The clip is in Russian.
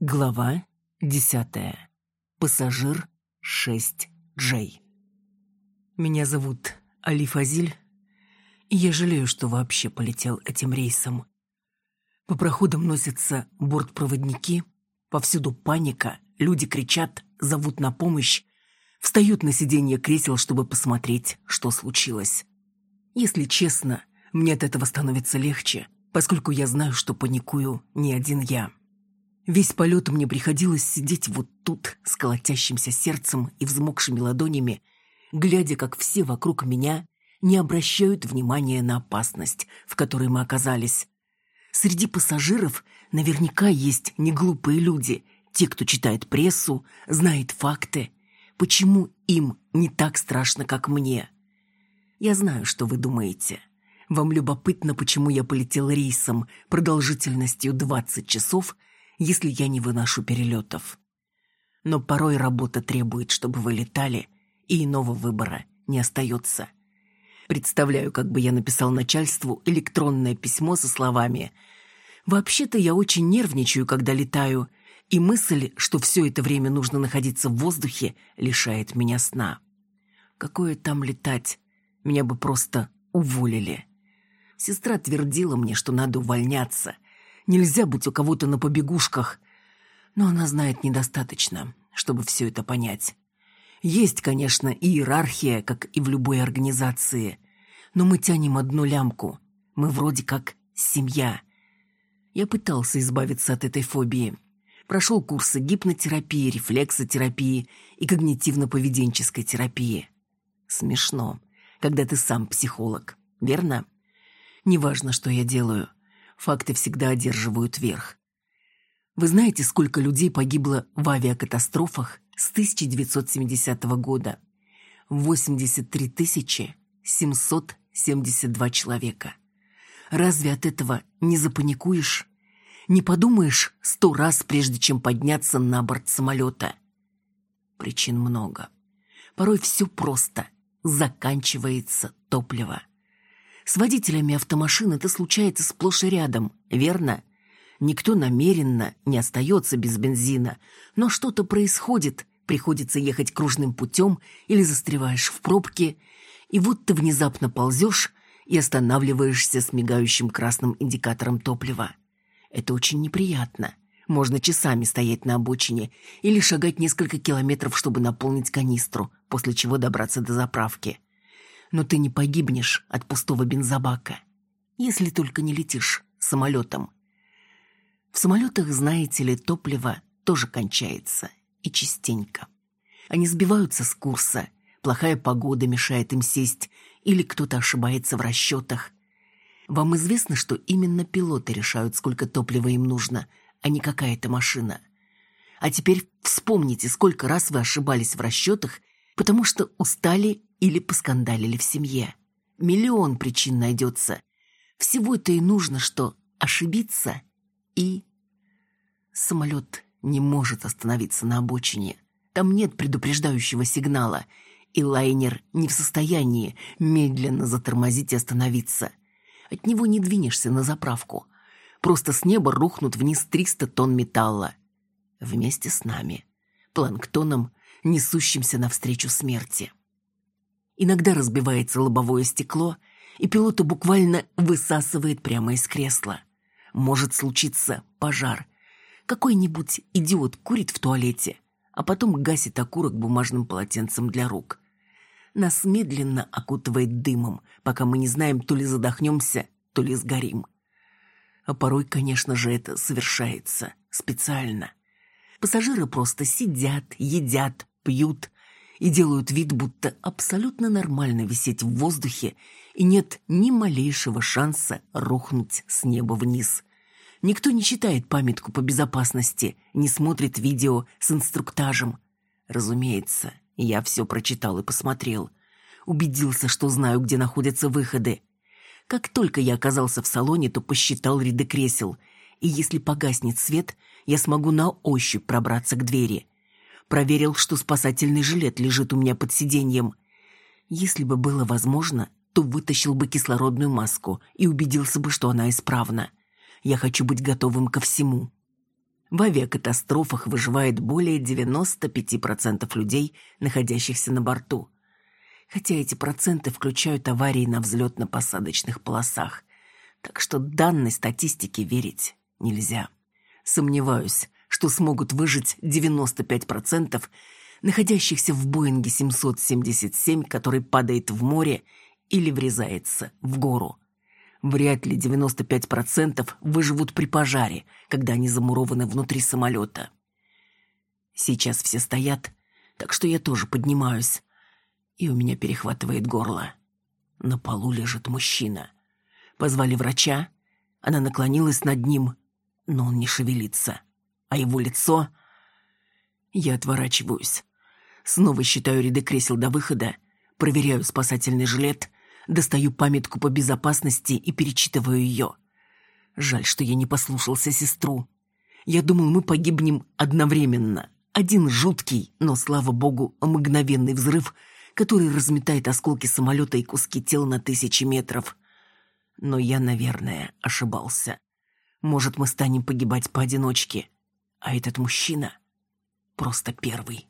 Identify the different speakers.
Speaker 1: Глава десятая. Пассажир 6J. Меня зовут Али Фазиль, и я жалею, что вообще полетел этим рейсом. По проходам носятся бортпроводники, повсюду паника, люди кричат, зовут на помощь, встают на сиденье кресел, чтобы посмотреть, что случилось. Если честно, мне от этого становится легче, поскольку я знаю, что паникую не один я. Весь полет мне приходилось сидеть вот тут, с колотящимся сердцем и взмокшими ладонями, глядя, как все вокруг меня не обращают внимания на опасность, в которой мы оказались. Среди пассажиров наверняка есть неглупые люди, те, кто читает прессу, знает факты. Почему им не так страшно, как мне? Я знаю, что вы думаете. Вам любопытно, почему я полетел рейсом продолжительностью 20 часов, если я не выношу перелетов. Но порой работа требует, чтобы вы летали, и иного выбора не остается. Представляю, как бы я написал начальству электронное письмо со словами «Вообще-то я очень нервничаю, когда летаю, и мысль, что все это время нужно находиться в воздухе, лишает меня сна. Какое там летать? Меня бы просто уволили». Сестра твердила мне, что надо увольняться. Нельзя быть у кого-то на побегушках. Но она знает недостаточно, чтобы все это понять. Есть, конечно, иерархия, как и в любой организации. Но мы тянем одну лямку. Мы вроде как семья. Я пытался избавиться от этой фобии. Прошел курсы гипнотерапии, рефлексотерапии и когнитивно-поведенческой терапии. Смешно, когда ты сам психолог, верно? Неважно, что я делаю. Факты всегда одерживают верх. Вы знаете, сколько людей погибло в авиакатастрофах с 1970 года? 83 772 человека. Разве от этого не запаникуешь? Не подумаешь сто раз, прежде чем подняться на борт самолета? Причин много. Порой все просто. Заканчивается топливо. С водителями автомашин это случается сплошь и рядом, верно? Никто намеренно не остается без бензина, но что-то происходит, приходится ехать кружным путем или застреваешь в пробке, и вот ты внезапно ползешь и останавливаешься с мигающим красным индикатором топлива. Это очень неприятно. Можно часами стоять на обочине или шагать несколько километров, чтобы наполнить канистру, после чего добраться до заправки но ты не погибнешь от пустого бензобака, если только не летишь самолетом. В самолетах, знаете ли, топливо тоже кончается, и частенько. Они сбиваются с курса, плохая погода мешает им сесть, или кто-то ошибается в расчетах. Вам известно, что именно пилоты решают, сколько топлива им нужно, а не какая-то машина. А теперь вспомните, сколько раз вы ошибались в расчетах, потому что устали или поскандалили в семье. Миллион причин найдется. Всего-то и нужно, что ошибиться и... Самолет не может остановиться на обочине. Там нет предупреждающего сигнала, и лайнер не в состоянии медленно затормозить и остановиться. От него не двинешься на заправку. Просто с неба рухнут вниз 300 тонн металла. Вместе с нами, планктоном, несущимся навстречу смерти. Иногда разбивается лобовое стекло, и пилота буквально высасывает прямо из кресла. Может случиться пожар. Какой-нибудь идиот курит в туалете, а потом гасит окурок бумажным полотенцем для рук. Нас медленно окутывает дымом, пока мы не знаем, то ли задохнемся, то ли сгорим. А порой, конечно же, это совершается специально. Пассажиры просто сидят, едят, пьют, и делают вид, будто абсолютно нормально висеть в воздухе и нет ни малейшего шанса рухнуть с неба вниз. Никто не читает памятку по безопасности, не смотрит видео с инструктажем. Разумеется, я все прочитал и посмотрел. Убедился, что знаю, где находятся выходы. Как только я оказался в салоне, то посчитал ряды кресел, и если погаснет свет, я смогу на ощупь пробраться к двери – проверил, что спасательный жилет лежит у меня под сиденьем. Если бы было возможно, то вытащил бы кислородную маску и убедился бы, что она исправна. Я хочу быть готовым ко всему. В авиакатастрофах выживает более 95% людей, находящихся на борту. Хотя эти проценты включают аварии на взлетно-посадочных полосах. Так что данной статистике верить нельзя. Сомневаюсь, что смогут выжить 95% находящихся в Боинге 777, который падает в море или врезается в гору. Вряд ли 95% выживут при пожаре, когда они замурованы внутри самолета. Сейчас все стоят, так что я тоже поднимаюсь, и у меня перехватывает горло. На полу лежит мужчина. Позвали врача, она наклонилась над ним, но он не шевелится, а его лицо... Я отворачиваюсь. Снова считаю ряды кресел до выхода, проверяю спасательный жилет Достаю памятку по безопасности и перечитываю ее. Жаль, что я не послушался сестру. Я думал, мы погибнем одновременно. Один жуткий, но, слава богу, мгновенный взрыв, который разметает осколки самолета и куски тел на тысячи метров. Но я, наверное, ошибался. Может, мы станем погибать поодиночке, а этот мужчина просто первый.